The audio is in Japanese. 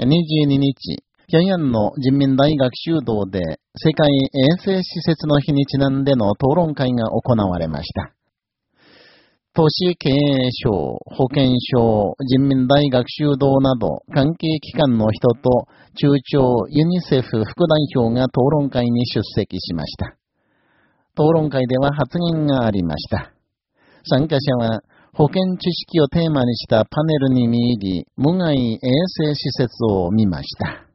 22日、平壌の人民大学修道で世界衛生施設の日にちなんでの討論会が行われました。都市経営省、保健省、人民大学修道など関係機関の人と中長ユニセフ副代表が討論会に出席しました。討論会では発言がありました。参加者は保健知識をテーマにしたパネルに見入り、無害衛生施設を見ました。